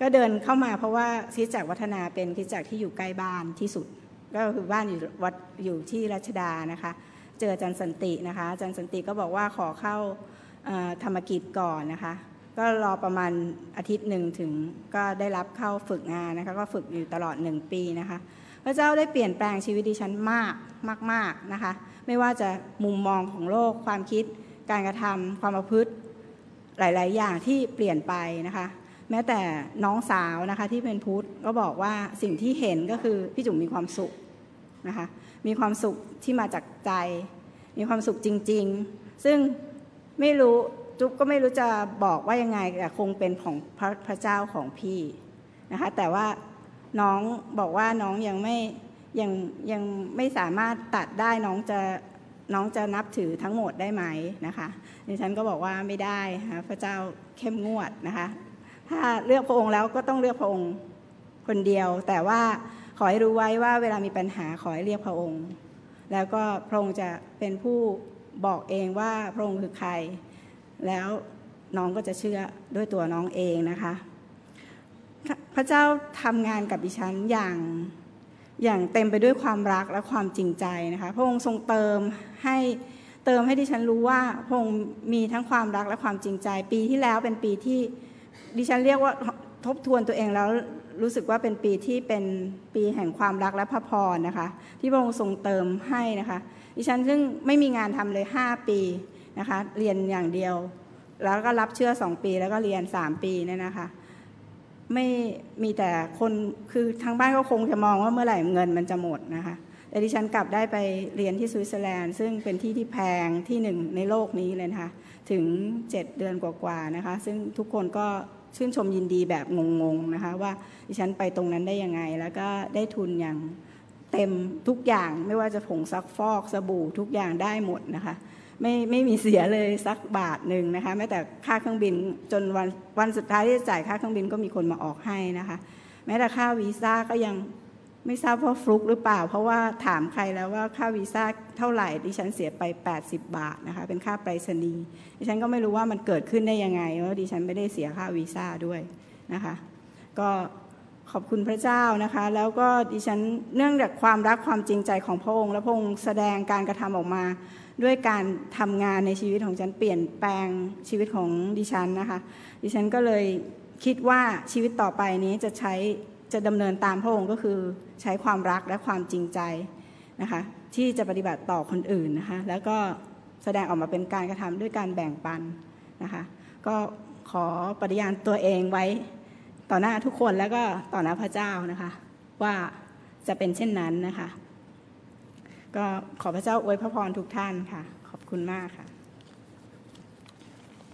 ก็เดินเข้ามาเพราะว่าคริสจักรวัฒนาเป็นคริสจักรที่อยู่ใกล้บ้านที่สุด ก็คือบ้านอยู่วัดอยู่ที่รัชดานะคะ เจออาจารย์สันตินะคะอาจารย์สันติก็บอกว่าขอเข้าธรรมกิจก่อนนะคะ ก็รอประมาณอาทิตย์หนึ่งถึงก็ได้รับเข้าฝึกงานนะคะ ก็ฝึกอยู่ตลอดหนึ่งปีนะคะ พระเจ้าได้เปลี่ยนแปลงชีวิตดิฉันมากมากๆนะคะ ไม่ว่าจะมุมมองของโลกความคิด การกระทำความประพฤติหลาย ๆ อย่างที่เปลี่ยนไปนะคะแม้แต่น้องสาวนะคะที่เป็นพุทธก็บอกว่าสิ่งที่เห็นก็คือพี่จุ๋มมีความสุข นะคะมีความสุขที่มาจากใจ มีความสุขจริง ๆ ซึ่งไม่รู้จุ๊บก็ไม่รู้จะบอกว่ายังไงแต่คงเป็นของพระพระเจ้าของพี่นะคะแต่ว่าน้องบอกว่าน้องยังไม่ยังยังไม่สามารถตัดได้น้องจะน้องจะนับถือทั้งหมดได้ไหมนะคะดิฉันก็บอกว่าไม่ได้พระเจ้าเข้มงวดนะคะ ถ้าเลือกพระองค์แล้วก็ต้องเลือกพระองค์คนเดียว แต่ว่า ขอให้รู้ไว้ว่าเวลามีปัญหาขอให้เรียกพระองค์ แล้วก็พระองค์จะเป็นผู้บอกเองว่าพระองค์คือใคร แล้วน้องก็จะเชื่อด้วยตัวน้องเองนะคะ พระเจ้าทำงานกับดิฉันอย่างอย่างเต็มไปด้วยความรักและความจริงใจนะคะ พระองค์ทรงเติมให้เติมให้ดิฉันรู้ว่าพระองค์มีทั้งความรักและความจริงใจ ปีที่แล้วเป็นปีที่ดิฉันเรียกว่าทบทวนตัวเองแล้ว รู้สึกว่าเป็นปีที่เป็นปีแห่งความรักและพระพรนะคะ ที่พระองค์ทรงเติมให้นะคะ ดิฉันซึ่งไม่มีงานทำเลย 5 ปีนะคะ เรียนอย่างเดียว แล้วก็รับเชื่อสองปีแล้วก็เรียน 3 ปีเนี่ยนะคะ ไม่มีแต่คนคือทางบ้านก็คงจะมองว่าเมื่อไหร่เงินมันจะหมดนะคะแต่ดิฉันกลับได้ไปเรียนที่สวิตเซอร์แลนด์ ซึ่งเป็นที่ที่แพงที่หนึ่งในโลกนี้เลยนะคะ ถึง 7 เดือนกว่าๆนะคะ ซึ่งทุกคนก็ ชื่นชมยินดีแบบงงๆนะคะว่าดิฉันไปตรงนั้นได้ยังไง แล้วก็ได้ทุนอย่างเต็มทุกอย่างไม่ว่าจะผงซักฟอกสบู่ทุกอย่างได้หมดนะคะไม่ไม่มีเสียเลยสักบาทหนึ่งนะคะแม้แต่ค่าเครื่องบินจนวันวันสุดท้ายที่จะจ่ายค่าเครื่องบินก็มีคนมาออกให้นะคะ แม้แต่ค่าวีซ่าก็ยัง ไม่ทราบว่าฟลุกหรือเปล่า เพราะว่าถามใครแล้วว่าค่าวีซ่าเท่าไหร่ดิฉันเสียไป 80 บาทนะคะเป็นค่าไปรษณีย์ดิฉันก็ไม่รู้ว่ามันเกิดขึ้นได้ยังไงเพราะดิฉันไม่ได้เสียค่าวีซ่าด้วยนะคะก็ขอบคุณพระเจ้านะคะ แล้วก็ดิฉันเนื่องจากความรักความจริงใจของพระองค์ และพระองค์แสดงการกระทำออกมา ด้วยการทำงานในชีวิตของฉันเปลี่ยนแปลงชีวิตของดิฉันนะคะ ดิฉันก็เลยคิดว่าชีวิตต่อไปนี้จะใช้จะดำเนินตามพระองค์ก็คือ ใช้ความรักและความจริงใจนะคะที่จะปฏิบัติต่อคนอื่นนะคะแล้วก็แสดงออกมาเป็นการกระทำด้วยการแบ่งปันนะคะก็ขอปฏิญาณตัวเองไว้ต่อหน้าทุกคนแล้วก็ต่อหน้าพระเจ้านะคะว่าจะเป็นเช่นนั้นนะคะ ก็ขอพระเจ้าอวยพระพรทุกท่านค่ะ ขอบคุณมากค่ะ